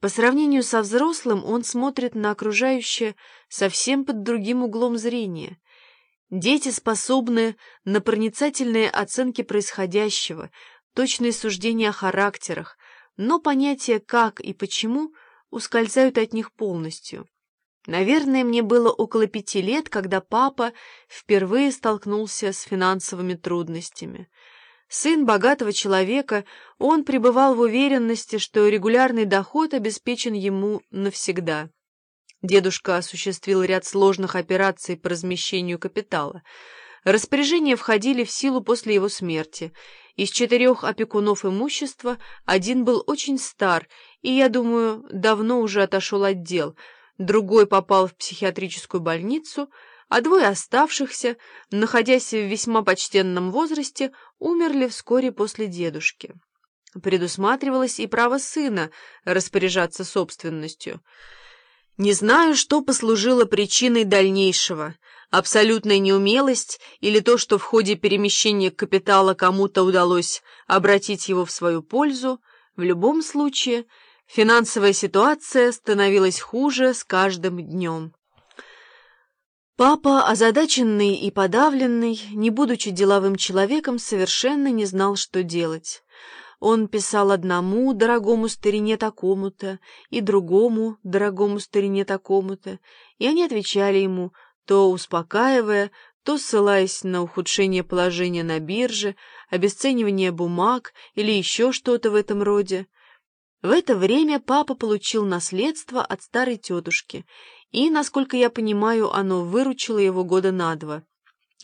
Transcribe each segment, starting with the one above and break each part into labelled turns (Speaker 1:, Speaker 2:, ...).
Speaker 1: По сравнению со взрослым он смотрит на окружающее совсем под другим углом зрения. Дети способны на проницательные оценки происходящего, точные суждения о характерах, но понятия «как» и «почему» ускользают от них полностью. Наверное, мне было около пяти лет, когда папа впервые столкнулся с финансовыми трудностями. Сын богатого человека, он пребывал в уверенности, что регулярный доход обеспечен ему навсегда. Дедушка осуществил ряд сложных операций по размещению капитала. Распоряжения входили в силу после его смерти. Из четырех опекунов имущества один был очень стар и, я думаю, давно уже отошел от дел — другой попал в психиатрическую больницу, а двое оставшихся, находясь в весьма почтенном возрасте, умерли вскоре после дедушки. Предусматривалось и право сына распоряжаться собственностью. Не знаю, что послужило причиной дальнейшего — абсолютная неумелость или то, что в ходе перемещения капитала кому-то удалось обратить его в свою пользу, в любом случае — Финансовая ситуация становилась хуже с каждым днем. Папа, озадаченный и подавленный, не будучи деловым человеком, совершенно не знал, что делать. Он писал одному дорогому старине такому-то и другому дорогому старине такому-то, и они отвечали ему, то успокаивая, то ссылаясь на ухудшение положения на бирже, обесценивание бумаг или еще что-то в этом роде. В это время папа получил наследство от старой тетушки, и, насколько я понимаю, оно выручило его года на два,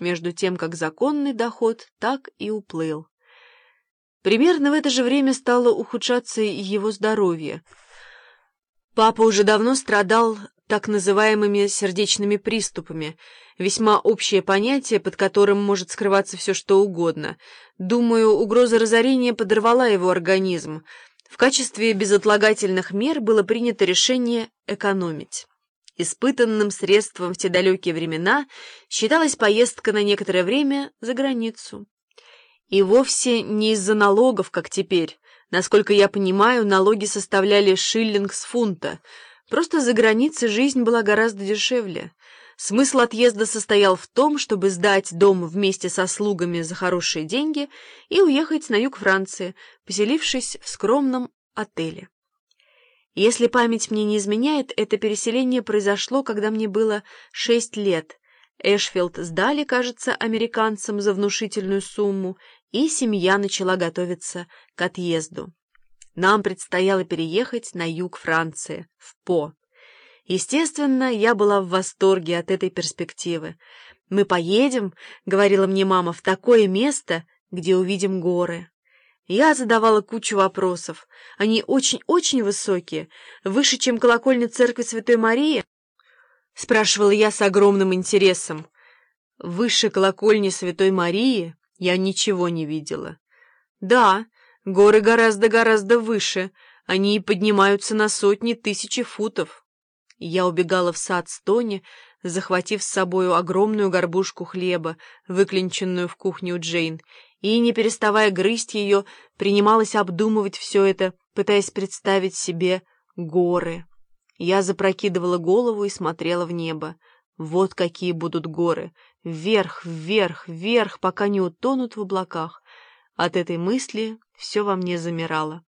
Speaker 1: между тем как законный доход так и уплыл. Примерно в это же время стало ухудшаться его здоровье. Папа уже давно страдал так называемыми сердечными приступами, весьма общее понятие, под которым может скрываться все что угодно. Думаю, угроза разорения подорвала его организм, в качестве безотлагательных мер было принято решение экономить. Испытанным средством в те далекие времена считалась поездка на некоторое время за границу. И вовсе не из-за налогов, как теперь. Насколько я понимаю, налоги составляли шиллинг с фунта. Просто за границей жизнь была гораздо дешевле. Смысл отъезда состоял в том, чтобы сдать дом вместе со слугами за хорошие деньги и уехать на юг Франции, поселившись в скромном отеле. Если память мне не изменяет, это переселение произошло, когда мне было шесть лет. Эшфилд сдали, кажется, американцам за внушительную сумму, и семья начала готовиться к отъезду. Нам предстояло переехать на юг Франции, в По. Естественно, я была в восторге от этой перспективы. «Мы поедем», — говорила мне мама, — «в такое место, где увидим горы». Я задавала кучу вопросов. Они очень-очень высокие, выше, чем колокольня церкви Святой Марии? Спрашивала я с огромным интересом. Выше колокольни Святой Марии я ничего не видела. Да, горы гораздо-гораздо выше, они поднимаются на сотни тысячи футов. Я убегала в сад Стони, захватив с собою огромную горбушку хлеба, выклинченную в кухню Джейн, и, не переставая грызть ее, принималась обдумывать все это, пытаясь представить себе горы. Я запрокидывала голову и смотрела в небо. Вот какие будут горы. Вверх, вверх, вверх, пока не утонут в облаках. От этой мысли все во мне замирало.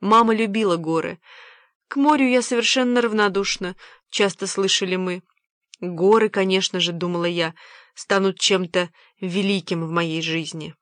Speaker 1: Мама любила горы — к морю я совершенно равнодушна, часто слышали мы. Горы, конечно же, думала я, станут чем-то великим в моей жизни.